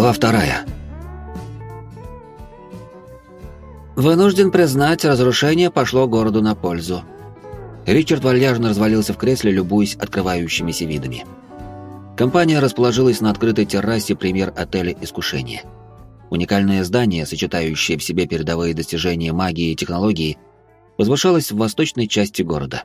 Глава вторая. Вынужден признать, разрушение пошло городу на пользу. Ричард вальяжно развалился в кресле, любуясь открывающимися видами. Компания расположилась на открытой террасе премьер-отеля «Искушение». Уникальное здание, сочетающее в себе передовые достижения магии и технологии, возвышалось в восточной части города.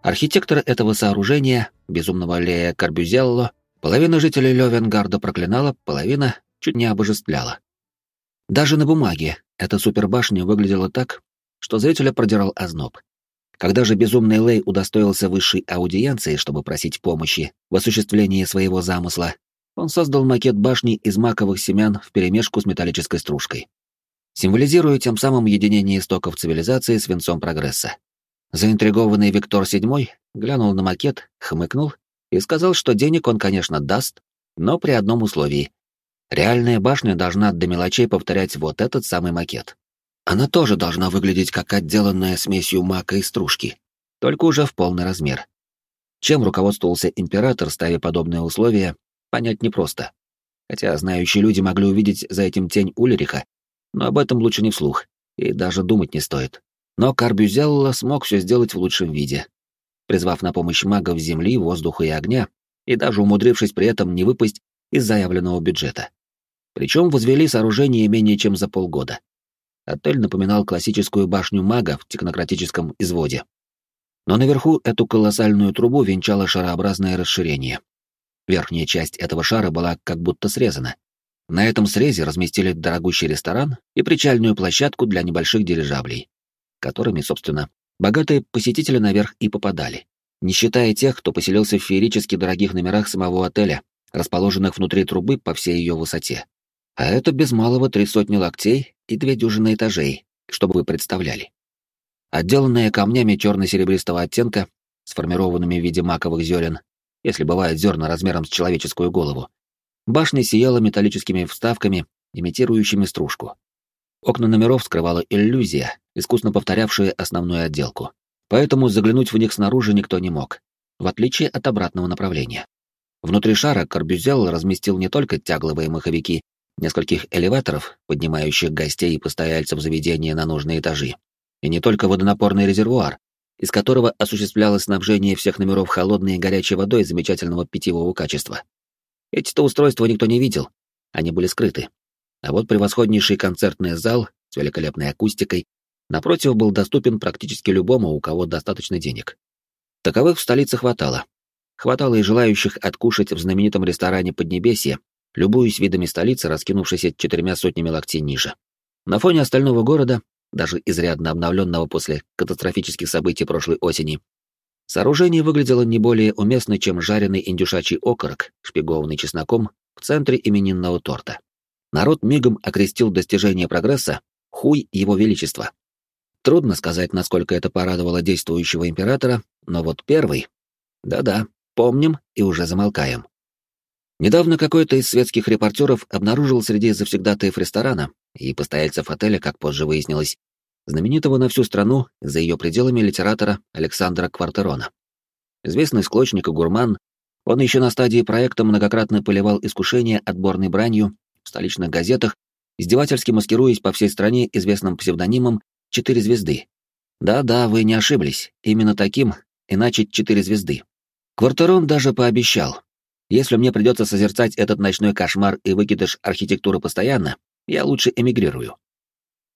Архитектор этого сооружения, безумного Лея Карбюзелло, половина жителей Левенгарда проклинала, половина чуть не обожествляла. Даже на бумаге эта супербашня выглядела так, что зрителя продирал озноб. Когда же безумный Лей удостоился высшей аудиенции, чтобы просить помощи в осуществлении своего замысла, он создал макет башни из маковых семян вперемешку с металлической стружкой, символизируя тем самым единение истоков цивилизации с венцом прогресса. Заинтригованный Виктор VII глянул на макет, хмыкнул и сказал, что денег он, конечно, даст, но при одном условии. Реальная башня должна до мелочей повторять вот этот самый макет. Она тоже должна выглядеть как отделанная смесью мака и стружки, только уже в полный размер. Чем руководствовался император, ставя подобные условия, понять непросто. Хотя знающие люди могли увидеть за этим тень Ульриха, но об этом лучше не вслух, и даже думать не стоит. Но Карбюзелла смог все сделать в лучшем виде, призвав на помощь магов земли, воздуха и огня, и даже умудрившись при этом не выпасть из заявленного бюджета. Причем возвели сооружение менее чем за полгода. Отель напоминал классическую башню мага в технократическом изводе. Но наверху эту колоссальную трубу венчало шарообразное расширение. Верхняя часть этого шара была как будто срезана. На этом срезе разместили дорогущий ресторан и причальную площадку для небольших дирижаблей, которыми, собственно, богатые посетители наверх и попадали, не считая тех, кто поселился в феерически дорогих номерах самого отеля, расположенных внутри трубы по всей ее высоте. А это без малого три сотни локтей и две дюжины этажей, чтобы вы представляли. Отделанная камнями черно-серебристого оттенка, сформированными в виде маковых зерен, если бывают зерна размером с человеческую голову, башня сияла металлическими вставками, имитирующими стружку. Окна номеров скрывала иллюзия, искусно повторявшая основную отделку. Поэтому заглянуть в них снаружи никто не мог, в отличие от обратного направления. Внутри шара Корбюзел разместил не только тягловые маховики нескольких элеваторов, поднимающих гостей и постояльцев заведения на нужные этажи, и не только водонапорный резервуар, из которого осуществлялось снабжение всех номеров холодной и горячей водой замечательного питьевого качества. Эти-то устройства никто не видел, они были скрыты. А вот превосходнейший концертный зал с великолепной акустикой напротив был доступен практически любому, у кого достаточно денег. Таковых в столице хватало. Хватало и желающих откушать в знаменитом ресторане Поднебесье любуясь видами столицы, раскинувшейся четырьмя сотнями локтей ниже. На фоне остального города, даже изрядно обновленного после катастрофических событий прошлой осени, сооружение выглядело не более уместно, чем жареный индюшачий окорок, шпигованный чесноком, в центре именинного торта. Народ мигом окрестил достижение прогресса «Хуй Его Величества». Трудно сказать, насколько это порадовало действующего императора, но вот первый... Да-да, помним и уже замолкаем. Недавно какой-то из светских репортеров обнаружил среди завсегдатаев ресторана и постояльцев отеля, как позже выяснилось, знаменитого на всю страну за ее пределами литератора Александра Квартерона. Известный склочник и гурман, он еще на стадии проекта многократно поливал искушение отборной бранью в столичных газетах, издевательски маскируясь по всей стране известным псевдонимом «Четыре звезды». Да-да, вы не ошиблись, именно таким, иначе «Четыре звезды». Квартерон даже пообещал, если мне придется созерцать этот ночной кошмар и выкидыш архитектуры постоянно, я лучше эмигрирую.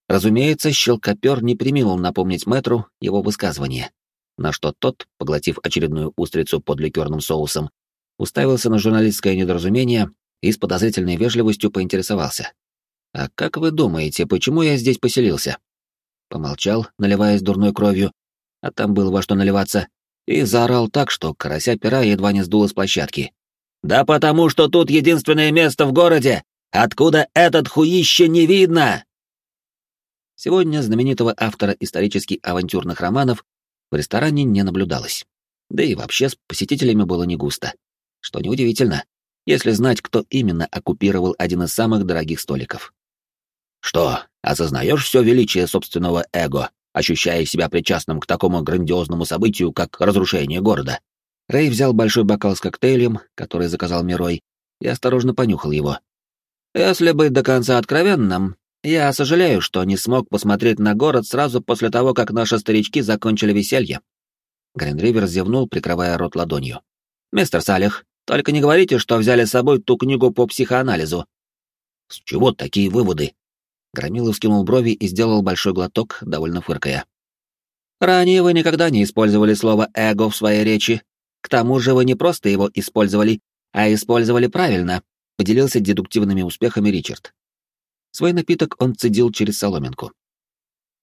Разумеется, щелкопер не приминул напомнить мэтру его высказывание, на что тот, поглотив очередную устрицу под ликерным соусом, уставился на журналистское недоразумение и с подозрительной вежливостью поинтересовался. «А как вы думаете, почему я здесь поселился?» Помолчал, наливаясь дурной кровью, а там было во что наливаться, и заорал так, что карася пера едва не сдуло с площадки. Да потому что тут единственное место в городе, откуда этот хуище не видно. Сегодня знаменитого автора исторически авантюрных романов в ресторане не наблюдалось. Да и вообще с посетителями было не густо. Что неудивительно, если знать, кто именно оккупировал один из самых дорогих столиков. Что, осознаешь все величие собственного эго, ощущая себя причастным к такому грандиозному событию, как разрушение города? Рэй взял большой бокал с коктейлем, который заказал Мирой, и осторожно понюхал его. Если быть до конца откровенным, я сожалею, что не смог посмотреть на город сразу после того, как наши старички закончили веселье. Гринривер зевнул, прикрывая рот ладонью. «Мистер Салих, только не говорите, что взяли с собой ту книгу по психоанализу». «С чего такие выводы?» Громилов скинул брови и сделал большой глоток, довольно фыркая. «Ранее вы никогда не использовали слово «эго» в своей речи. К тому же вы не просто его использовали, а использовали правильно», — поделился дедуктивными успехами Ричард. Свой напиток он цедил через соломинку.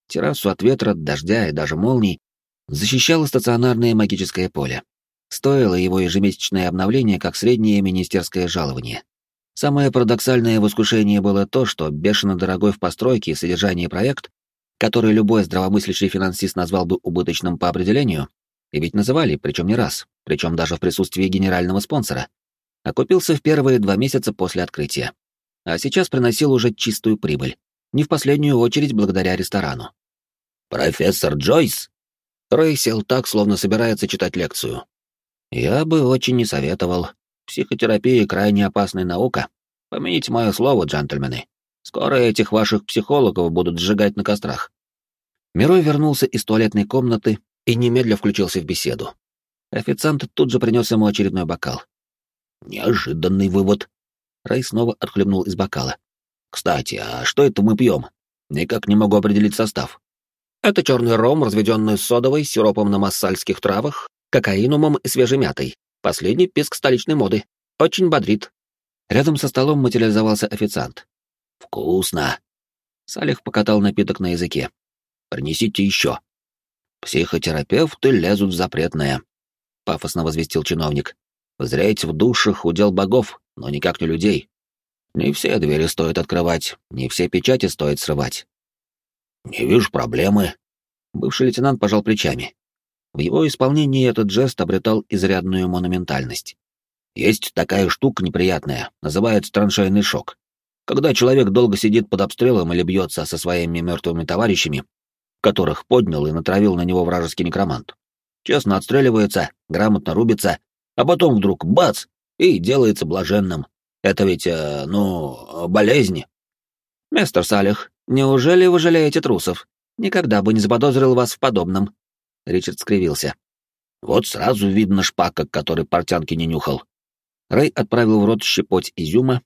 Террасу от ветра, дождя и даже молний защищало стационарное магическое поле. Стоило его ежемесячное обновление как среднее министерское жалование. Самое парадоксальное в искушении было то, что бешено дорогой в постройке и содержании проект, который любой здравомыслящий финансист назвал бы убыточным по определению, и ведь называли, причем не раз, причем даже в присутствии генерального спонсора, окупился в первые два месяца после открытия. А сейчас приносил уже чистую прибыль, не в последнюю очередь благодаря ресторану. «Профессор Джойс?» Рэй сел так, словно собирается читать лекцию. «Я бы очень не советовал. Психотерапия — крайне опасная наука. Помяните мое слово, джентльмены. Скоро этих ваших психологов будут сжигать на кострах». Мирой вернулся из туалетной комнаты и немедля включился в беседу. Официант тут же принес ему очередной бокал. «Неожиданный вывод». Рэй снова отхлебнул из бокала. «Кстати, а что это мы пьем? Никак не могу определить состав». Это черный ром, разведенный с содовой, сиропом на массальских травах, кокаинумом и свежей мятой. Последний писк столичной моды. Очень бодрит. Рядом со столом материализовался официант. «Вкусно!» Салих покатал напиток на языке. «Принесите еще». «Психотерапевты лезут в запретное», — пафосно возвестил чиновник. «Зреть в душах удел богов, но никак не людей. Не все двери стоит открывать, не все печати стоит срывать. «Не вижу проблемы». Бывший лейтенант пожал плечами. В его исполнении этот жест обретал изрядную монументальность. Есть такая штука неприятная, называется траншейный шок. Когда человек долго сидит под обстрелом или бьется со своими мертвыми товарищами, которых поднял и натравил на него вражеский некромант. Честно отстреливается, грамотно рубится, а потом вдруг бац, и делается блаженным. Это ведь, э, ну, болезнь. Мистер Салих, Неужели вы жалеете трусов? Никогда бы не заподозрил вас в подобном. Ричард скривился. Вот сразу видно шпака, который портянки не нюхал. Рэй отправил в рот щепоть изюма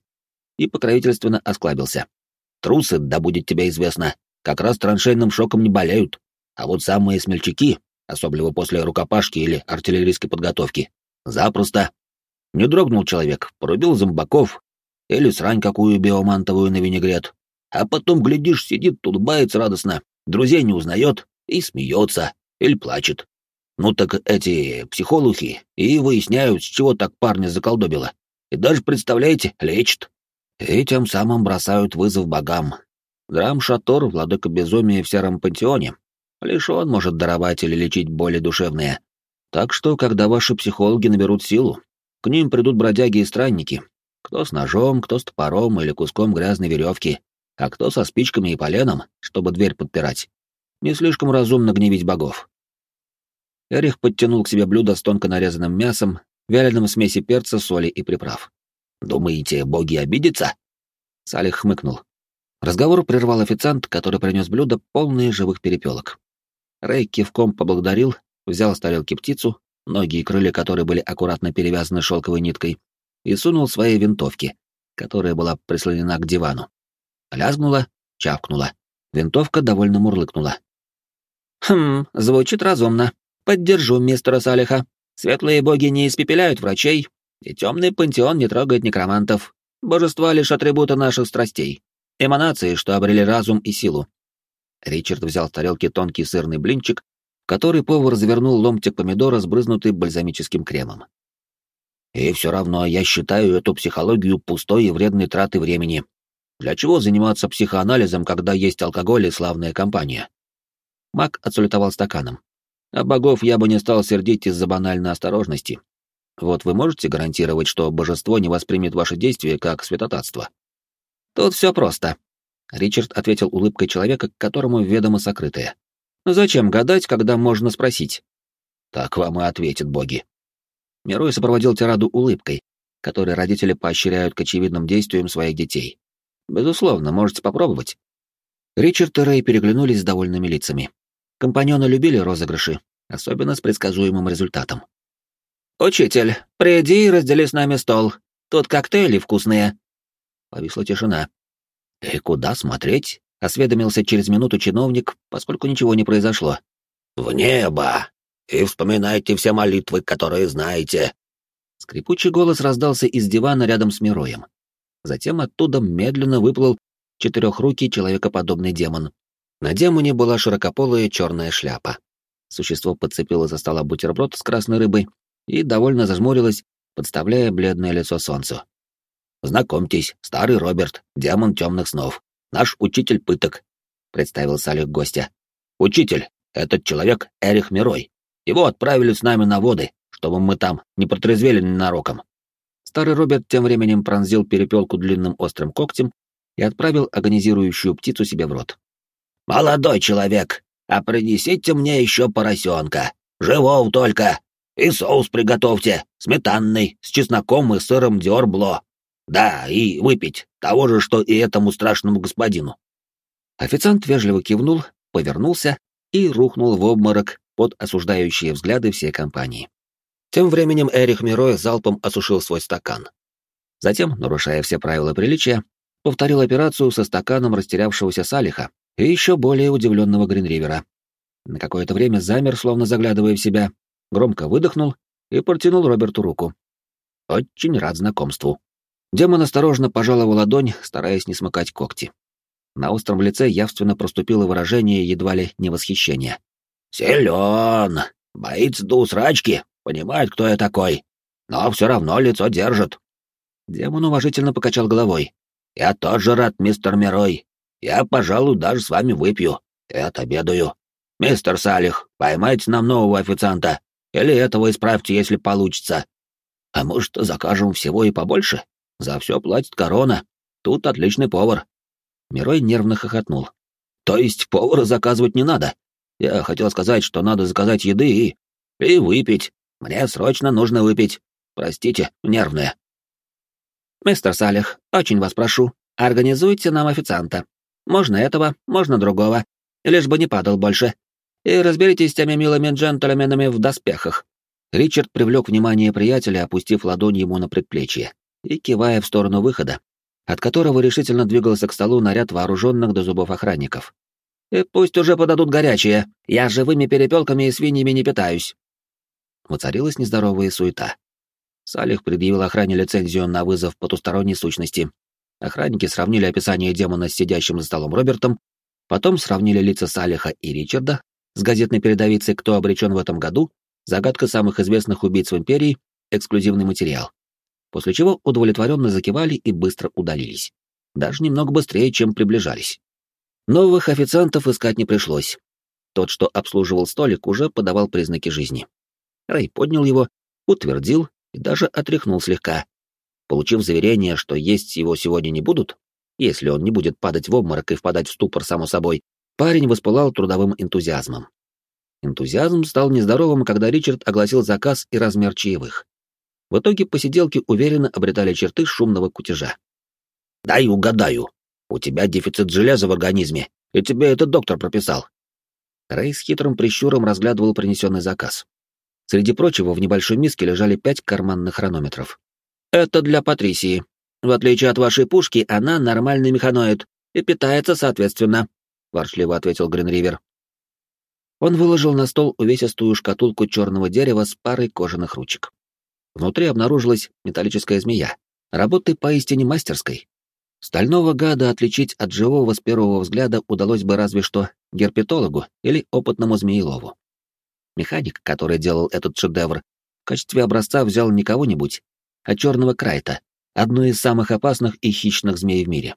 и покровительственно осклабился. Трусы, да будет тебе известно, как раз траншейным шоком не болеют, а вот самые смельчаки, особенно после рукопашки или артиллерийской подготовки, запросто. Не дрогнул человек, порубил зомбаков или срань какую биомантовую на винегрет, а потом, глядишь, сидит, улыбается радостно, друзей не узнает и смеется, или плачет. Ну так эти психологи и выясняют, с чего так парня заколдобило. И даже, представляете, лечат. И тем самым бросают вызов богам. Драм-шатор, владыка безумия в сером пантеоне, лишь он может даровать или лечить боли душевные. Так что, когда ваши психологи наберут силу, к ним придут бродяги и странники, кто с ножом, кто с топором или куском грязной веревки, а кто со спичками и поленом, чтобы дверь подпирать. Не слишком разумно гневить богов. Эрих подтянул к себе блюдо с тонко нарезанным мясом, вяленым в смеси перца, соли и приправ. «Думаете, боги обидятся?» Салих хмыкнул. Разговор прервал официант, который принес блюдо, полное живых перепелок. Рэй кивком поблагодарил, взял с тарелки птицу, ноги и крылья которой были аккуратно перевязаны шелковой ниткой, и сунул свои винтовки, которая была прислонена к дивану. Лязгнула, чавкнула. Винтовка довольно мурлыкнула. «Хм, звучит разумно. Поддержу мистера Салиха. Светлые боги не испепеляют врачей, и темный пантеон не трогает некромантов. Божества — лишь атрибуты наших страстей. Эманации, что обрели разум и силу». Ричард взял с тарелки тонкий сырный блинчик, который повар завернул ломтик помидора, сбрызнутый бальзамическим кремом. «И все равно я считаю эту психологию пустой и вредной тратой времени», для чего заниматься психоанализом, когда есть алкоголь и славная компания? Мак отсулетовал стаканом. А богов я бы не стал сердить из-за банальной осторожности. Вот вы можете гарантировать, что божество не воспримет ваши действия как святотатство? Тут все просто. Ричард ответил улыбкой человека, которому ведомо сокрытое. Зачем гадать, когда можно спросить? Так вам и ответят боги. Мирой сопроводил тираду улыбкой, которой родители поощряют к очевидным действиям своих детей. Безусловно, можете попробовать. Ричард и Рэй переглянулись с довольными лицами. Компаньоны любили розыгрыши, особенно с предсказуемым результатом. «Учитель, приди и раздели с нами стол. Тут коктейли вкусные». Повисла тишина. «И куда смотреть?» — осведомился через минуту чиновник, поскольку ничего не произошло. «В небо! И вспоминайте все молитвы, которые знаете!» Скрипучий голос раздался из дивана рядом с Мироем. Затем оттуда медленно выплыл четырехрукий человекоподобный демон. На демоне была широкополая черная шляпа. Существо подцепило за стола бутерброд с красной рыбой и довольно зажмурилось, подставляя бледное лицо солнцу. «Знакомьтесь, старый Роберт, демон темных снов, наш учитель пыток», — представил Салих гостя. «Учитель, этот человек Эрих Мирой. Его отправили с нами на воды, чтобы мы там не протрезвели ненароком. Старый Роберт тем временем пронзил перепелку длинным острым когтем и отправил агонизирующую птицу себе в рот. «Молодой человек, а принесите мне еще поросенка. Живого только. И соус приготовьте, сметанный, с чесноком и сыром диорбло. Да, и выпить, того же, что и этому страшному господину». Официант вежливо кивнул, повернулся и рухнул в обморок под осуждающие взгляды всей компании. Тем временем Эрих Мирой залпом осушил свой стакан. Затем, нарушая все правила приличия, повторил операцию со стаканом растерявшегося Салиха и еще более удивленного Гринривера. На какое-то время замер, словно заглядывая в себя, громко выдохнул и протянул Роберту руку. Очень рад знакомству. Демон осторожно пожал его ладонь, стараясь не смыкать когти. На остром лице явственно проступило выражение едва ли не восхищения. «Силен! Боится до усрачки!» понимает, кто я такой, но все равно лицо держит. Демон уважительно покачал головой. Я тоже рад, мистер Мирой. Я, пожалуй, даже с вами выпью и отобедаю. Мистер Салих, поймайте нам нового официанта. Или этого исправьте, если получится. А может, закажем всего и побольше? За все платит корона. Тут отличный повар. Мирой нервно хохотнул. То есть повара заказывать не надо? Я хотел сказать, что надо заказать еды и... и выпить. Мне срочно нужно выпить. Простите, нервная. Мистер Салих, очень вас прошу, организуйте нам официанта. Можно этого, можно другого. Лишь бы не падал больше. И разберитесь с теми милыми джентльменами в доспехах. Ричард привлек внимание приятеля, опустив ладонь ему на предплечье и кивая в сторону выхода, от которого решительно двигался к столу наряд вооруженных до зубов охранников. «И пусть уже подадут горячее. Я живыми перепелками и свиньями не питаюсь воцарилась нездоровая суета. Салих предъявил охране лицензию на вызов потусторонней сущности. Охранники сравнили описание демона с сидящим за столом Робертом, потом сравнили лица Салиха и Ричарда с газетной передовицей «Кто обречен в этом году», загадка самых известных убийц в Империи, эксклюзивный материал. После чего удовлетворенно закивали и быстро удалились. Даже немного быстрее, чем приближались. Новых официантов искать не пришлось. Тот, что обслуживал столик, уже подавал признаки жизни. Рэй поднял его, утвердил и даже отряхнул слегка. Получив заверение, что есть его сегодня не будут, если он не будет падать в обморок и впадать в ступор само собой, парень воспылал трудовым энтузиазмом. Энтузиазм стал нездоровым, когда Ричард огласил заказ и размер чаевых. В итоге посиделки уверенно обретали черты шумного кутежа. «Дай угадаю. У тебя дефицит железа в организме, и тебе этот доктор прописал». Рэй с хитрым прищуром разглядывал принесенный заказ. Среди прочего, в небольшой миске лежали пять карманных хронометров. «Это для Патрисии. В отличие от вашей пушки, она нормальный механоид и питается соответственно», — ворчливо ответил Гринривер. Он выложил на стол увесистую шкатулку черного дерева с парой кожаных ручек. Внутри обнаружилась металлическая змея, работы поистине мастерской. Стального гада отличить от живого с первого взгляда удалось бы разве что герпетологу или опытному змеелову. Механик, который делал этот шедевр, в качестве образца взял не кого-нибудь, а черного крайта, одну из самых опасных и хищных змей в мире.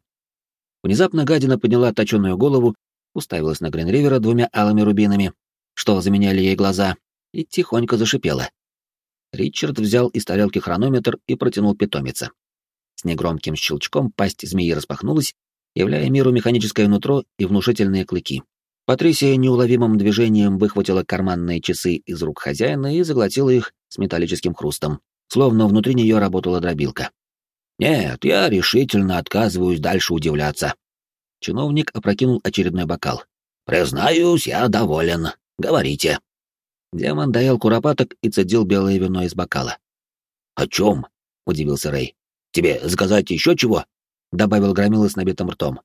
Внезапно гадина подняла точеную голову, уставилась на Гринривера двумя алыми рубинами, что заменяли ей глаза, и тихонько зашипела. Ричард взял из тарелки хронометр и протянул питомица. С негромким щелчком пасть змеи распахнулась, являя миру механическое нутро и внушительные клыки. Патрисия неуловимым движением выхватила карманные часы из рук хозяина и заглотила их с металлическим хрустом, словно внутри нее работала дробилка. Нет, я решительно отказываюсь дальше удивляться. Чиновник опрокинул очередной бокал. Признаюсь, я доволен. Говорите. Демон доел куропаток и цедил белое вино из бокала. «О чем?» — удивился Рэй. «Тебе заказать еще чего?» — добавил Громила с набитым ртом.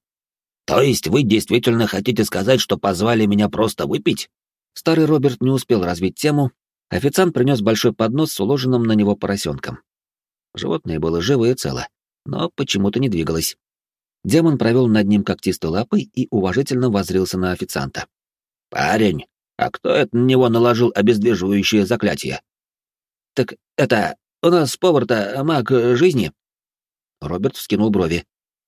«То есть вы действительно хотите сказать, что позвали меня просто выпить?» Старый Роберт не успел развить тему. Официант принес большой поднос с уложенным на него поросенком. Животное было живо и цело, но почему-то не двигалось. Демон провел над ним когтистой лапой и уважительно воззрился на официанта. «Парень, а кто это на него наложил обездвиживающее заклятие?» «Так это... у нас повар-то маг жизни?» Роберт вскинул брови.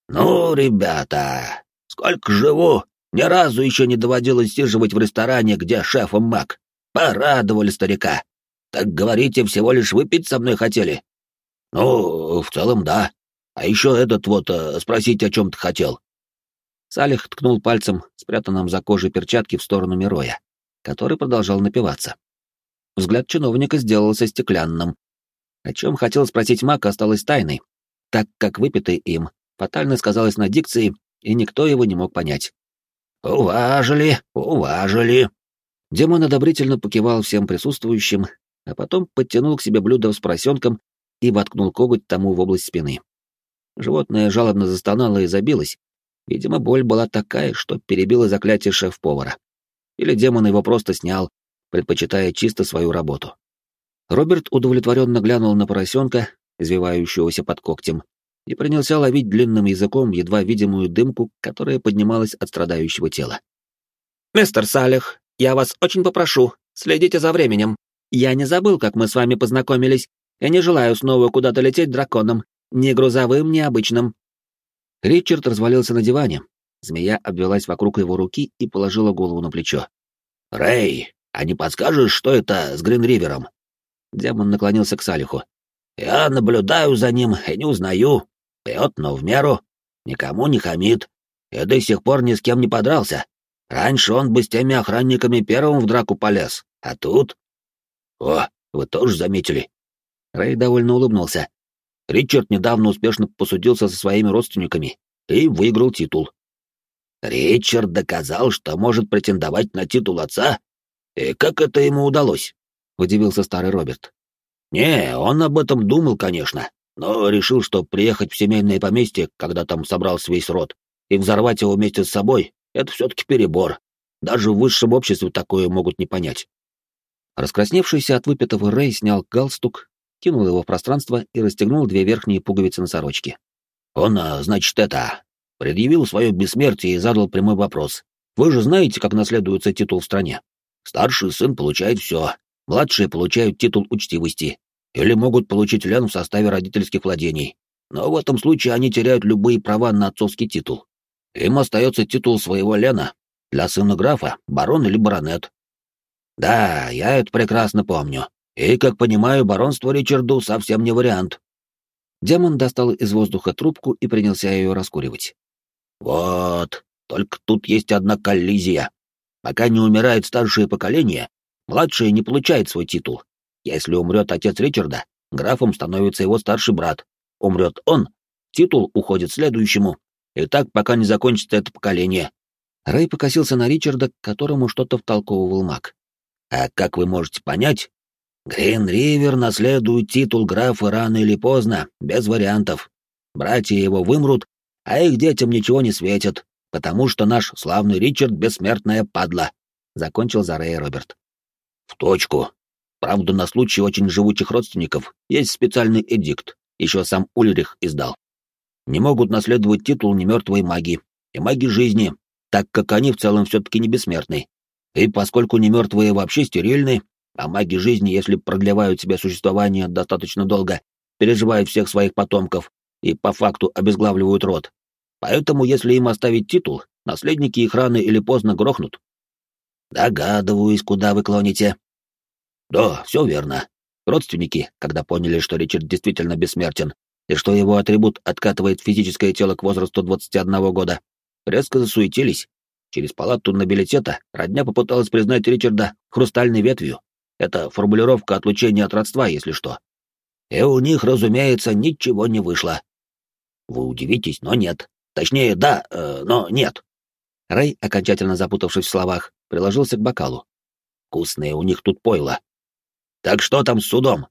«Ну, ребята, сколько живу, ни разу еще не доводилось сиживать в ресторане, где шефом маг. Порадовали старика. Так говорите, всего лишь выпить со мной хотели?» «Ну, в целом, да. А еще этот вот э, спросить о чем-то хотел». Салих ткнул пальцем, спрятанным за кожей перчатки, в сторону Мироя, который продолжал напиваться. Взгляд чиновника сделался стеклянным. О чем хотел спросить Мак, осталось тайной, так как выпитый им фатально сказалось на дикции, и никто его не мог понять. «Уважили, уважили!» Демон одобрительно покивал всем присутствующим, а потом подтянул к себе блюдо с поросенком и воткнул коготь тому в область спины. Животное жалобно застонало и забилось. Видимо, боль была такая, что перебила заклятие шеф-повара. Или демон его просто снял, предпочитая чисто свою работу. Роберт удовлетворенно глянул на поросенка, извивающегося под когтем, и принялся ловить длинным языком едва видимую дымку, которая поднималась от страдающего тела. «Мистер Салих, я вас очень попрошу, следите за временем. Я не забыл, как мы с вами познакомились, Я не желаю снова куда-то лететь драконом, ни грузовым, ни обычным». Ричард развалился на диване. Змея обвелась вокруг его руки и положила голову на плечо. «Рэй, а не подскажешь, что это с Гринривером?» Демон наклонился к Салиху. «Я наблюдаю за ним и не узнаю. Пьет, но в меру. Никому не хамит. И до сих пор ни с кем не подрался. Раньше он бы с теми охранниками первым в драку полез, а тут...» «О, вы тоже заметили?» Рэй довольно улыбнулся. Ричард недавно успешно посудился со своими родственниками и выиграл титул. Ричард доказал, что может претендовать на титул отца? И как это ему удалось? Удивился старый Роберт. Не, он об этом думал, конечно, но решил, что приехать в семейное поместье, когда там собрался весь род, и взорвать его вместе с собой, это все-таки перебор. Даже в высшем обществе такое могут не понять. Раскрасневшийся от выпитого Рэй снял галстук, кинул его в пространство и расстегнул две верхние пуговицы на сорочке. «Он, а, значит, это... предъявил свое бессмертие и задал прямой вопрос. Вы же знаете, как наследуется титул в стране? Старший сын получает все, младшие получают титул учтивости, или могут получить лен в составе родительских владений. Но в этом случае они теряют любые права на отцовский титул. Им остается титул своего лена, для сына графа, барон или баронет. Да, я это прекрасно помню. И, как понимаю, баронство Ричарду совсем не вариант. Демон достал из воздуха трубку и принялся ее раскуривать. Вот, только тут есть одна коллизия. Пока не умирает старшее поколение, младшее не получает свой титул. Если умрет отец Ричарда, графом становится его старший брат. Умрет он, титул уходит следующему. И так, пока не закончится это поколение. Рэй покосился на Ричарда, которому что-то втолковывал маг. А как вы можете понять, Грин-Ривер наследует титул графа рано или поздно, без вариантов. Братья его вымрут, а их детям ничего не светит, потому что наш славный Ричард — бессмертная падла», — закончил за Рэя Роберт. «В точку. Правда, на случай очень живучих родственников есть специальный эдикт, еще сам Ульрих издал. Не могут наследовать титул немертвой маги и маги жизни, так как они в целом все-таки не бессмертны. И поскольку немертвые вообще стерильны, а маги жизни, если продлевают себе существование достаточно долго, переживают всех своих потомков и по факту обезглавливают род. Поэтому, если им оставить титул, наследники их рано или поздно грохнут. Догадываюсь, куда вы клоните. Да, все верно. Родственники, когда поняли, что Ричард действительно бессмертен, и что его атрибут откатывает физическое тело к возрасту 21 года, резко засуетились. Через палату нобилитета родня попыталась признать Ричарда хрустальной ветвью, это формулировка отлучения от родства, если что. И у них, разумеется, ничего не вышло. Вы удивитесь, но нет. Точнее, да, э, но нет. Рэй, окончательно запутавшись в словах, приложился к бокалу. Вкусное у них тут пойло. Так что там с судом?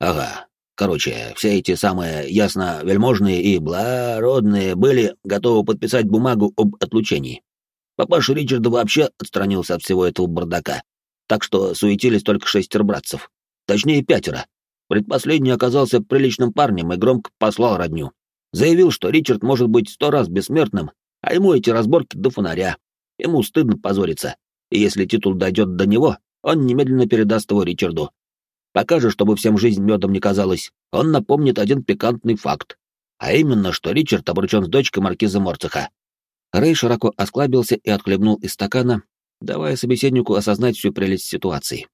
Ага. Короче, все эти самые ясно вельможные и благородные были готовы подписать бумагу об отлучении. Папаша Ричарда вообще отстранился от всего этого бардака, так что суетились только шестеро братцев. Точнее, пятеро. Предпоследний оказался приличным парнем и громко послал родню. Заявил, что Ричард может быть сто раз бессмертным, а ему эти разборки до фонаря. Ему стыдно позориться, и если титул дойдет до него, он немедленно передаст его Ричарду. Пока же, чтобы всем жизнь медом не казалось, он напомнит один пикантный факт, а именно, что Ричард обручен с дочкой маркиза Морцеха. Рэй широко осклабился и отхлебнул из стакана, давая собеседнику осознать всю прелесть ситуации.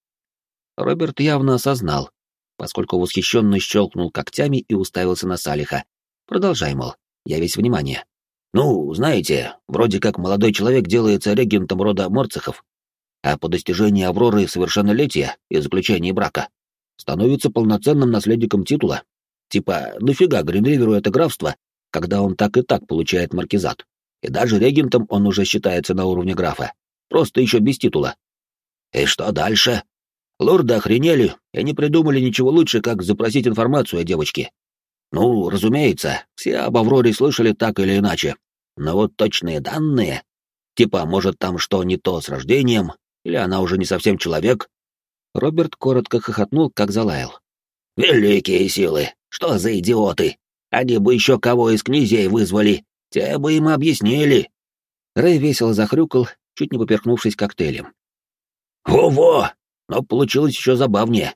Роберт явно осознал, поскольку восхищенно щелкнул когтями и уставился на Салиха. Продолжай, мол, я весь внимание. Ну, знаете, вроде как молодой человек делается регентом рода Морцехов, а по достижении Авроры совершеннолетия и заключения брака становится полноценным наследником титула. Типа, нафига Гринриверу это графство, когда он так и так получает маркизат? И даже регентом он уже считается на уровне графа, просто еще без титула. И что дальше? Лорды охренели и не придумали ничего лучше, как запросить информацию о девочке. Ну, разумеется, все об Авроре слышали так или иначе, но вот точные данные, типа, может, там что не то с рождением, или она уже не совсем человек? Роберт коротко хохотнул, как залаял. «Великие силы! Что за идиоты! Они бы еще кого из князей вызвали, те бы им объяснили!» Рэй весело захрюкал, чуть не поперхнувшись коктейлем. «Во-во! Но получилось еще забавнее.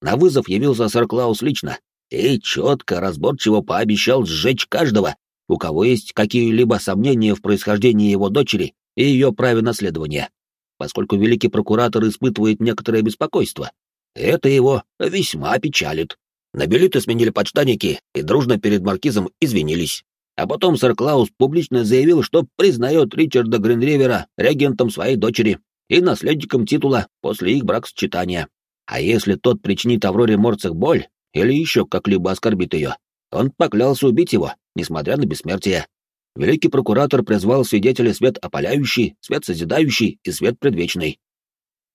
На вызов явился сэр Клаус лично и четко, разборчиво пообещал сжечь каждого, у кого есть какие-либо сомнения в происхождении его дочери и ее праве наследования, поскольку великий прокуратор испытывает некоторое беспокойство. Это его весьма печалит. Набелиты сменили подштанники и дружно перед маркизом извинились. А потом сэр Клаус публично заявил, что признает Ричарда Гринривера регентом своей дочери и наследником титула после их бракосочетания. А если тот причинит Авроре Морцех боль или еще как-либо оскорбит ее, он поклялся убить его, несмотря на бессмертие. Великий прокуратор призвал свидетелей свет опаляющий, свет созидающий и свет предвечный.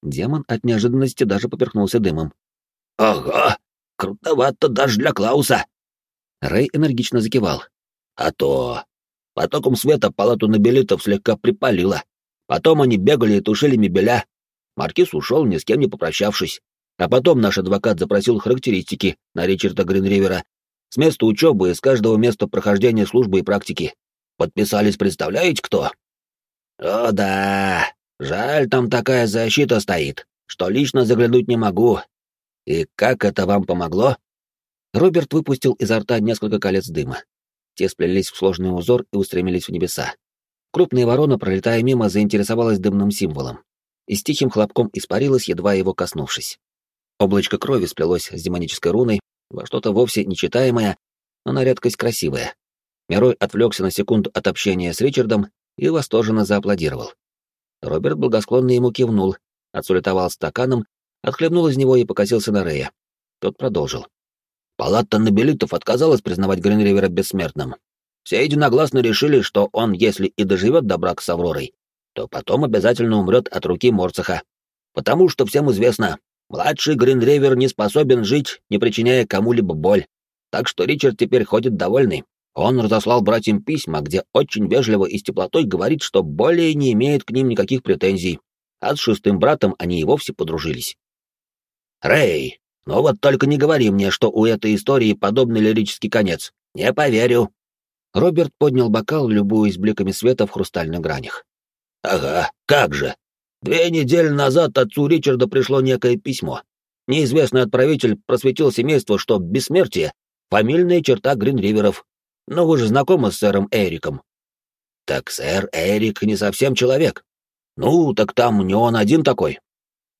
Демон от неожиданности даже поперхнулся дымом. «Ага, крутовато даже для Клауса!» Рэй энергично закивал. «А то... Потоком света палату набелитов слегка припалило. Потом они бегали и тушили мебеля. Маркиз ушел, ни с кем не попрощавшись. А потом наш адвокат запросил характеристики на Ричарда Гринривера с места учебы и с каждого места прохождения службы и практики. Подписались, представляете, кто? О да, жаль, там такая защита стоит, что лично заглянуть не могу. И как это вам помогло? Роберт выпустил изо рта несколько колец дыма. Те сплелись в сложный узор и устремились в небеса. Крупная ворона, пролетая мимо, заинтересовалась дымным символом и с тихим хлопком испарилась, едва его коснувшись. Облачко крови сплелось с демонической руной во что-то вовсе нечитаемое, но на редкость красивое. Мирой отвлекся на секунду от общения с Ричардом и восторженно зааплодировал. Роберт благосклонно ему кивнул, отсулетовал стаканом, отхлебнул из него и покосился на Рея. Тот продолжил. Палата Набелитов отказалась признавать Гринривера бессмертным, все единогласно решили, что он, если и доживет до брака с Авророй, то потом обязательно умрет от руки Морцеха. Потому что всем известно, младший Гринревер не способен жить, не причиняя кому-либо боль. Так что Ричард теперь ходит довольный. Он разослал братьям письма, где очень вежливо и с теплотой говорит, что более не имеет к ним никаких претензий, а с шестым братом они и вовсе подружились. «Рэй, ну вот только не говори мне, что у этой истории подобный лирический конец. Не поверю», Роберт поднял бокал, любуясь бликами света в хрустальных гранях. «Ага, как же! Две недели назад отцу Ричарда пришло некое письмо. Неизвестный отправитель просветил семейство, что бессмертие — фамильная черта Гринриверов. Но вы же знакомы с сэром Эриком». «Так сэр Эрик не совсем человек. Ну, так там не он один такой».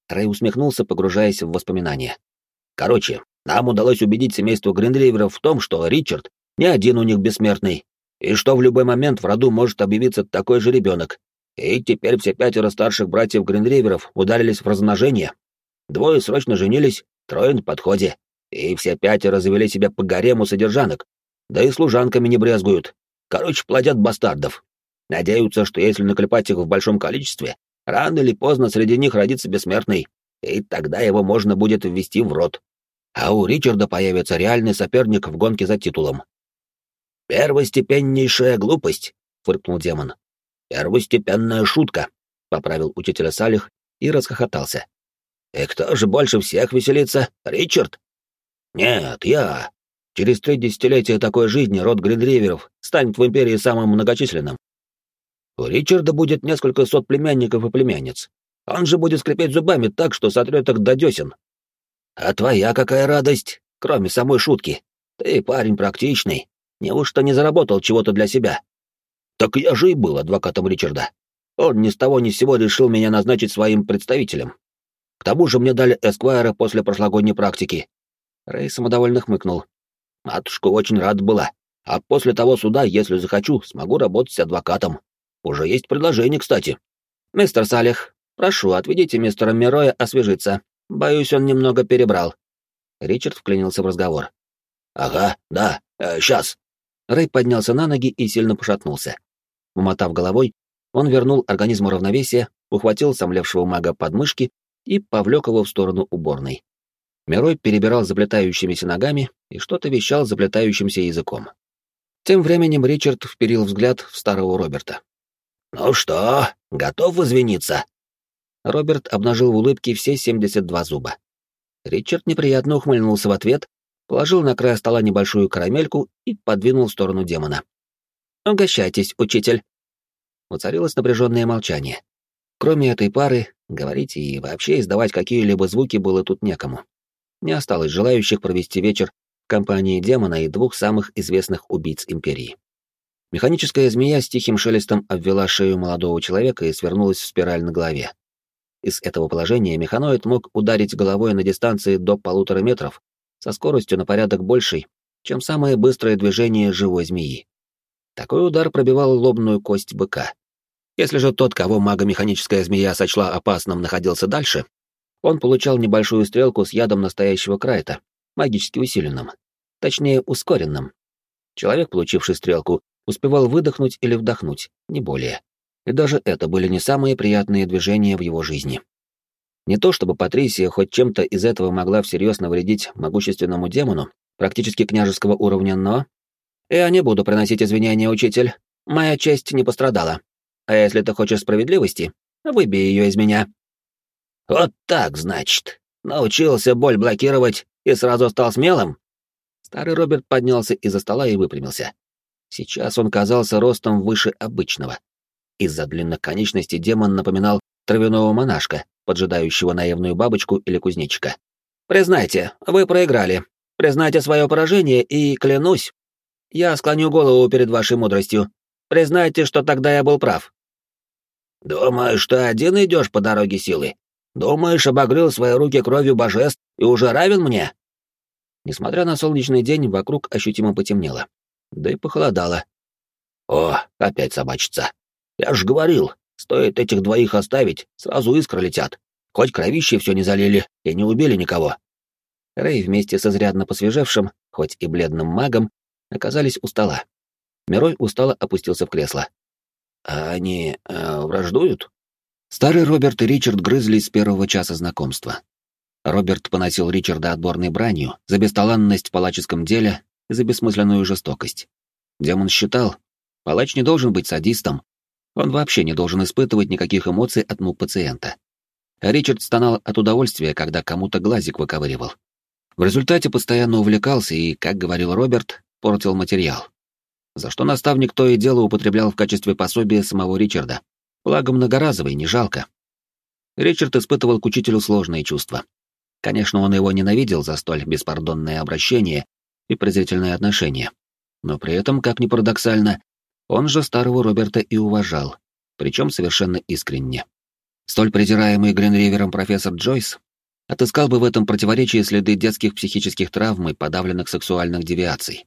Рэй усмехнулся, погружаясь в воспоминания. «Короче, нам удалось убедить семейство Гринриверов в том, что Ричард не один у них бессмертный, и что в любой момент в роду может объявиться такой же ребенок. И теперь все пятеро старших братьев Гринриверов ударились в размножение. Двое срочно женились, трое на подходе, и все пятеро завели себя по гарему содержанок. Да и служанками не брезгуют. Короче, плодят бастардов. Надеются, что если наклепать их в большом количестве, рано или поздно среди них родится бессмертный, и тогда его можно будет ввести в рот. А у Ричарда появится реальный соперник в гонке за титулом. «Первостепеннейшая глупость», — фыркнул демон. «Первостепенная шутка», — поправил учителя Салих и расхохотался. «И кто же больше всех веселится? Ричард?» «Нет, я. Через три десятилетия такой жизни род Гринриверов станет в Империи самым многочисленным. У Ричарда будет несколько сот племянников и племянниц. Он же будет скрипеть зубами так, что сотрет их до десен. А твоя какая радость, кроме самой шутки. Ты парень практичный. Неужто не заработал чего-то для себя? Так я же и был адвокатом Ричарда. Он ни с того ни с сего решил меня назначить своим представителем. К тому же мне дали эсквайра после прошлогодней практики. Рэй самодовольно хмыкнул. Матушка очень рада была. А после того суда, если захочу, смогу работать адвокатом. Уже есть предложение, кстати. Мистер Салих, прошу, отведите мистера Мироя освежиться. Боюсь, он немного перебрал. Ричард вклинился в разговор. Ага, да, э, сейчас. Рэй поднялся на ноги и сильно пошатнулся. Умотав головой, он вернул организму равновесие, ухватил сомлевшего мага под мышки и повлек его в сторону уборной. Мирой перебирал заплетающимися ногами и что-то вещал заплетающимся языком. Тем временем Ричард вперил взгляд в старого Роберта. «Ну что, готов извиниться?» Роберт обнажил в улыбке все 72 зуба. Ричард неприятно ухмыльнулся в ответ, положил на край стола небольшую карамельку и подвинул в сторону демона. «Угощайтесь, учитель!» Воцарилось напряженное молчание. Кроме этой пары, говорить и вообще издавать какие-либо звуки было тут некому. Не осталось желающих провести вечер в компании демона и двух самых известных убийц Империи. Механическая змея с тихим шелестом обвела шею молодого человека и свернулась в спираль на голове. Из этого положения механоид мог ударить головой на дистанции до полутора метров со скоростью на порядок большей, чем самое быстрое движение живой змеи. Такой удар пробивал лобную кость быка. Если же тот, кого мага-механическая змея сочла опасным, находился дальше, он получал небольшую стрелку с ядом настоящего крайта, магически усиленным, точнее ускоренным. Человек, получивший стрелку, успевал выдохнуть или вдохнуть, не более. И даже это были не самые приятные движения в его жизни. Не то чтобы Патрисия хоть чем-то из этого могла всерьез навредить могущественному демону, практически княжеского уровня, но... «Я не буду приносить извинения, учитель. Моя честь не пострадала. А если ты хочешь справедливости, выбей ее из меня». «Вот так, значит. Научился боль блокировать и сразу стал смелым?» Старый Роберт поднялся из-за стола и выпрямился. Сейчас он казался ростом выше обычного. Из-за длинных конечностей демон напоминал травяного монашка, поджидающего наивную бабочку или кузнечика. «Признайте, вы проиграли. Признайте свое поражение и, клянусь, я склоню голову перед вашей мудростью. Признайте, что тогда я был прав». «Думаешь, что один идешь по дороге силы? Думаешь, обогрел свои руки кровью божеств и уже равен мне?» Несмотря на солнечный день, вокруг ощутимо потемнело да и похолодало. «О, опять собачица! Я ж говорил, стоит этих двоих оставить, сразу искры летят. Хоть кровище все не залили и не убили никого». Рэй вместе с изрядно посвежевшим, хоть и бледным магом, оказались у стола. Мирой устало опустился в кресло. «А они э, враждуют?» Старый Роберт и Ричард грызлись с первого часа знакомства. Роберт поносил Ричарда отборной бранью за бесталанность в палаческом деле и за бессмысленную жестокость. Демон считал, палач не должен быть садистом, он вообще не должен испытывать никаких эмоций от мук пациента. А Ричард стонал от удовольствия, когда кому-то глазик выковыривал. В результате постоянно увлекался и, как говорил Роберт, портил материал. За что наставник то и дело употреблял в качестве пособия самого Ричарда. Благо многоразовый, не жалко. Ричард испытывал к учителю сложные чувства. Конечно, он его ненавидел за столь беспардонное обращение и презрительное отношение. Но при этом, как ни парадоксально, он же старого Роберта и уважал, причем совершенно искренне. Столь презираемый Гринривером профессор Джойс отыскал бы в этом противоречии следы детских психических травм и подавленных сексуальных девиаций.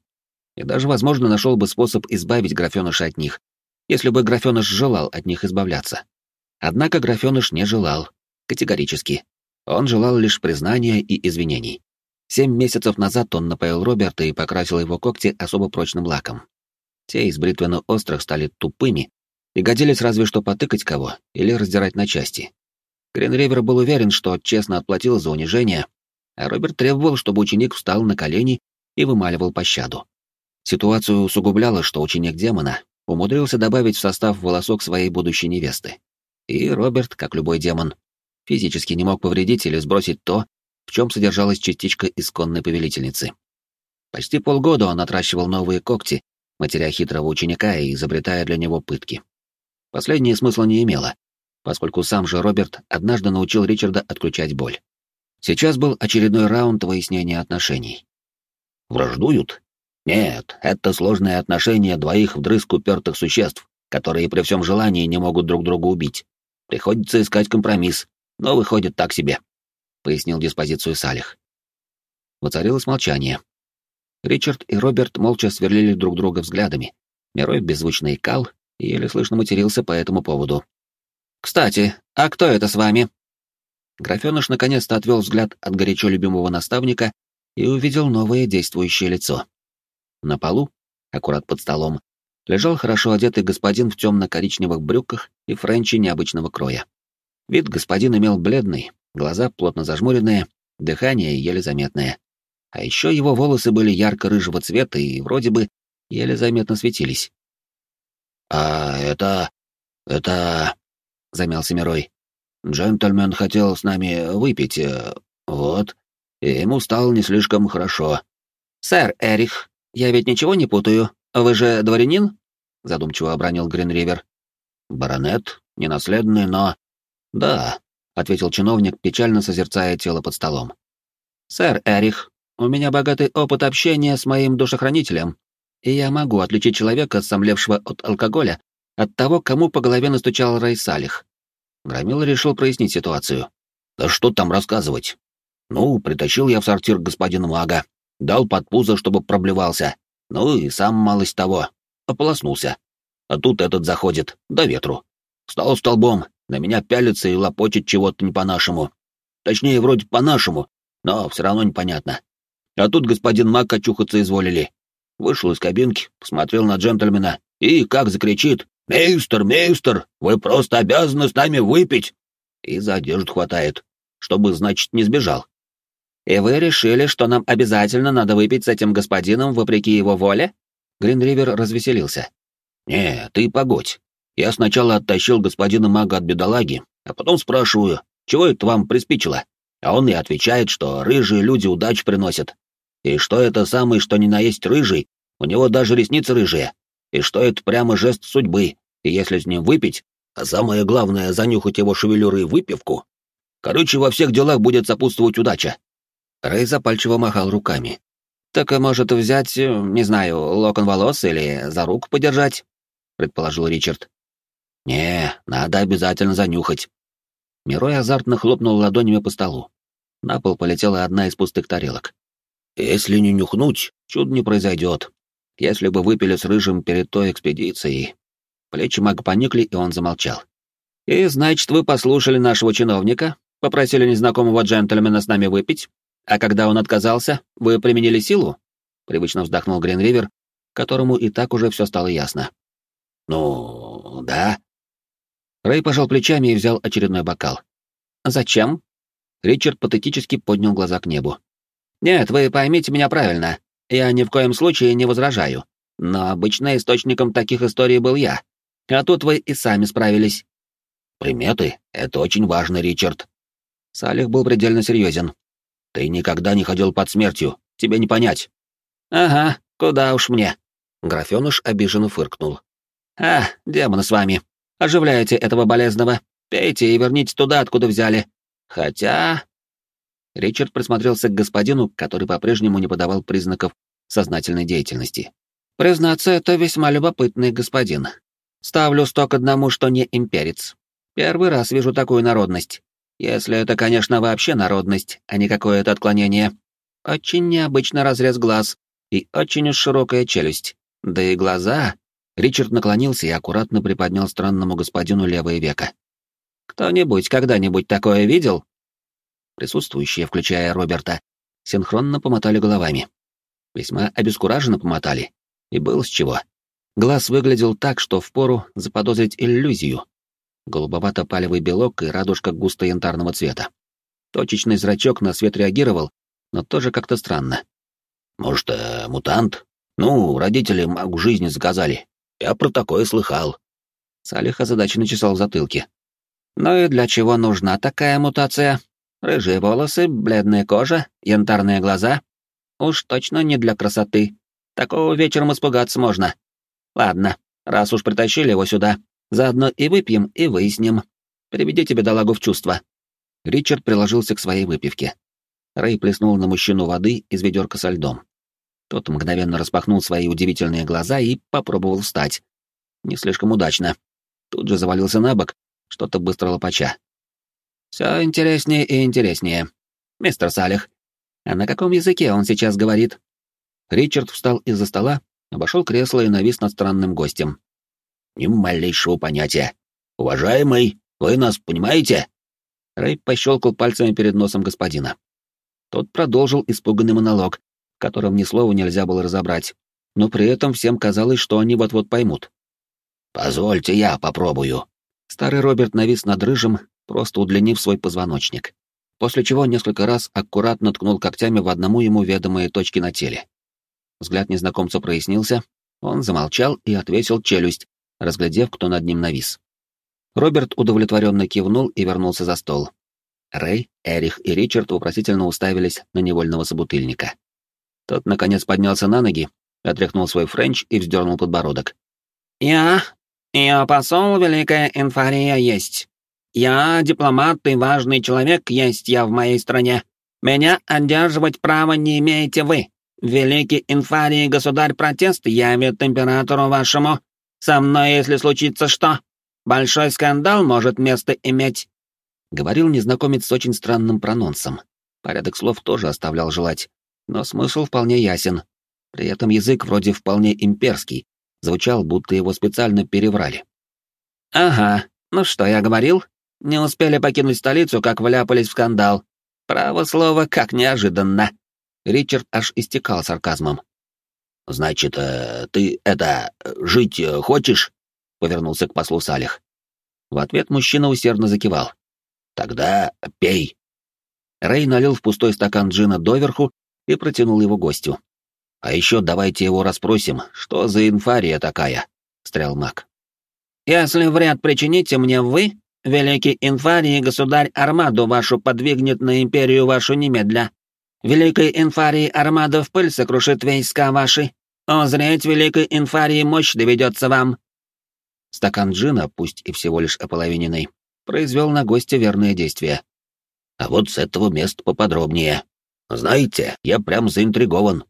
И даже, возможно, нашел бы способ избавить графеныша от них, если бы графеныш желал от них избавляться. Однако графеныш не желал, категорически. Он желал лишь признания и извинений. Семь месяцев назад он напоил Роберта и покрасил его когти особо прочным лаком. Те из бритвенно-острых стали тупыми и годились разве что потыкать кого или раздирать на части. Гринривер был уверен, что честно отплатил за унижение, а Роберт требовал, чтобы ученик встал на колени и вымаливал пощаду. Ситуацию усугубляло, что ученик демона умудрился добавить в состав волосок своей будущей невесты. И Роберт, как любой демон, физически не мог повредить или сбросить то, в чем содержалась частичка исконной повелительницы. Почти полгода он отращивал новые когти, матеря хитрого ученика и изобретая для него пытки. Последнее смысла не имело, поскольку сам же Роберт однажды научил Ричарда отключать боль. Сейчас был очередной раунд выяснения отношений. «Враждуют?» «Нет, это сложные отношения двоих вдрызг упертых существ, которые при всем желании не могут друг друга убить. Приходится искать компромисс, но выходит так себе», — пояснил диспозицию Салих. Воцарилось молчание. Ричард и Роберт молча сверлили друг друга взглядами. Мирой беззвучно икал и еле слышно матерился по этому поводу. «Кстати, а кто это с вами?» Графёныш наконец-то отвел взгляд от горячо любимого наставника и увидел новое действующее лицо. На полу, аккурат под столом, лежал хорошо одетый господин в темно-коричневых брюках и френче необычного кроя. Вид господин имел бледный, глаза плотно зажмуренные, дыхание еле заметное. А еще его волосы были ярко-рыжего цвета и вроде бы еле заметно светились. «А это... это...» — замялся Мирой. Джентльмен хотел с нами выпить, э, вот, и ему стало не слишком хорошо. «Сэр Эрих, я ведь ничего не путаю. Вы же дворянин?» — задумчиво обронил Гринривер. «Баронет, ненаследный, но...» «Да», — ответил чиновник, печально созерцая тело под столом. «Сэр Эрих, у меня богатый опыт общения с моим душохранителем, и я могу отличить человека, сомлевшего от алкоголя, от того, кому по голове настучал Рэй Салих. Громила решил прояснить ситуацию. «Да что там рассказывать? Ну, притащил я в сортир господина мага, дал под пузо, чтобы проблевался, ну и сам малость того, ополоснулся. А тут этот заходит, до ветру. Стал столбом, на меня пялится и лопочет чего-то не по-нашему. Точнее, вроде по-нашему, но все равно непонятно. А тут господин маг очухаться изволили. Вышел из кабинки, посмотрел на джентльмена и как закричит «Мейстер, мейстер, вы просто обязаны с нами выпить!» И за одежду хватает, чтобы, значит, не сбежал. «И вы решили, что нам обязательно надо выпить с этим господином вопреки его воле?» Гринривер развеселился. «Не, ты погодь. Я сначала оттащил господина мага от бедолаги, а потом спрашиваю, чего это вам приспичило? А он и отвечает, что рыжие люди удачу приносят. И что это самый, что ни на есть рыжий, у него даже ресницы рыжие. И что это прямо жест судьбы, и если с ним выпить, а самое главное — занюхать его шевелюры и выпивку, короче, во всех делах будет сопутствовать удача». Рэй запальчиво махал руками. «Так, может, взять, не знаю, локон волос или за руку подержать?» — предположил Ричард. «Не, надо обязательно занюхать». Мирой азартно хлопнул ладонями по столу. На пол полетела одна из пустых тарелок. «Если не нюхнуть, чудо не произойдет. Если бы выпили с Рыжим перед той экспедицией, Плечи мага поникли, и он замолчал. «И, значит, вы послушали нашего чиновника, попросили незнакомого джентльмена с нами выпить, а когда он отказался, вы применили силу?» Привычно вздохнул Гринривер, которому и так уже все стало ясно. «Ну, да». Рэй пожал плечами и взял очередной бокал. «Зачем?» Ричард патетически поднял глаза к небу. «Нет, вы поймите меня правильно. Я ни в коем случае не возражаю. Но обычно источником таких историй был я. А тут вы и сами справились. Приметы — это очень важно, Ричард. Салих был предельно серьезен. Ты никогда не ходил под смертью, тебе не понять. Ага, куда уж мне. Графёныш обиженно фыркнул. А, демоны с вами. Оживляете этого болезного. Пейте и верните туда, откуда взяли. Хотя... Ричард присмотрелся к господину, который по-прежнему не подавал признаков сознательной деятельности. Признаться, это весьма любопытный господин. Ставлю сто к одному, что не имперец. Первый раз вижу такую народность. Если это, конечно, вообще народность, а не какое-то отклонение. Очень необычный разрез глаз и очень уж широкая челюсть. Да и глаза... Ричард наклонился и аккуратно приподнял странному господину левое веко. «Кто-нибудь когда-нибудь такое видел?» Присутствующие, включая Роберта, синхронно помотали головами. Весьма обескураженно помотали. И было с чего. Глаз выглядел так, что впору заподозрить иллюзию. Голубовато-палевый белок и радужка густо-янтарного цвета. Точечный зрачок на свет реагировал, но тоже как-то странно. «Может, э, мутант? Ну, родители магу жизни заказали. Я про такое слыхал». Салих озадаченно чесал в затылке. «Ну и для чего нужна такая мутация? Рыжие волосы, бледная кожа, янтарные глаза? Уж точно не для красоты. Такого вечером испугаться можно. Ладно, раз уж притащили его сюда, заодно и выпьем, и выясним. Приведите бедолагу в чувство». Ричард приложился к своей выпивке. Рэй плеснул на мужчину воды из ведерка со льдом. Тот мгновенно распахнул свои удивительные глаза и попробовал встать. Не слишком удачно. Тут же завалился на бок, что-то быстро лопача. Все интереснее и интереснее. Мистер Салих, а на каком языке он сейчас говорит? Ричард встал из-за стола, обошел кресло и навис над странным гостем. Ни малейшего понятия. Уважаемый, вы нас понимаете? Рэй пощелкал пальцами перед носом господина. Тот продолжил испуганный монолог, в котором ни слова нельзя было разобрать, но при этом всем казалось, что они вот-вот поймут. «Позвольте, я попробую». Старый Роберт навис над рыжим, просто удлинив свой позвоночник, после чего несколько раз аккуратно ткнул когтями в одному ему ведомые точки на теле. Взгляд незнакомца прояснился, он замолчал и отвесил челюсть, разглядев, кто над ним навис. Роберт удовлетворенно кивнул и вернулся за стол. Рэй, Эрих и Ричард вопросительно уставились на невольного собутыльника. Тот, наконец, поднялся на ноги, отряхнул свой френч и вздернул подбородок. «Я... я посол Великая Инфария есть. Я дипломат и важный человек есть я в моей стране. Меня одерживать права не имеете вы. Великий Инфарий государь протест явит императору вашему. Со мной, если случится что, большой скандал может место иметь. Говорил незнакомец с очень странным прононсом. Порядок слов тоже оставлял желать, но смысл вполне ясен. При этом язык вроде вполне имперский, звучал, будто его специально переврали. «Ага, ну что я говорил? Не успели покинуть столицу, как вляпались в скандал. Право слово, как неожиданно». Ричард аж истекал сарказмом. «Значит, э, ты, это, жить э, хочешь?» — повернулся к послу Салих. В ответ мужчина усердно закивал. Тогда пей. Рэй налил в пустой стакан джина доверху и протянул его гостю. А еще давайте его расспросим, что за инфария такая, встрял маг. Если вряд причините мне вы, великий инфарий, государь Армаду вашу подвигнет на империю вашу немедля. Великой инфарии Армада в пыль сокрушит войска ваши. Озреть великой инфарии мощь доведется вам. Стакан джина, пусть и всего лишь ополовиненный, произвел на гостя верное действие. А вот с этого места поподробнее. Знаете, я прям заинтригован.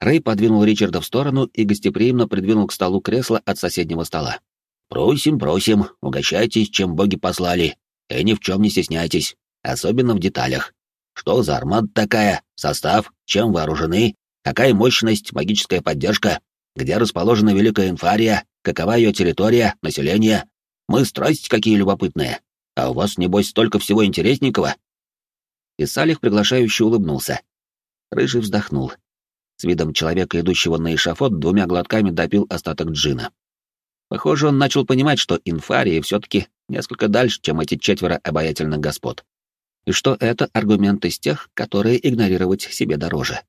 Рэй подвинул Ричарда в сторону и гостеприимно придвинул к столу кресло от соседнего стола. «Просим, просим, угощайтесь, чем боги послали, и ни в чем не стесняйтесь, особенно в деталях. Что за армада такая, состав, чем вооружены, какая мощность, магическая поддержка, где расположена Великая Инфария, какова ее территория, население. Мы страсть какие любопытные. А у вас, небось, столько всего интересненького?» И Салих приглашающе улыбнулся. Рыжий вздохнул. С видом человека, идущего на эшафот, двумя глотками допил остаток джина. Похоже, он начал понимать, что инфарии все-таки несколько дальше, чем эти четверо обаятельных господ. И что это аргумент из тех, которые игнорировать себе дороже.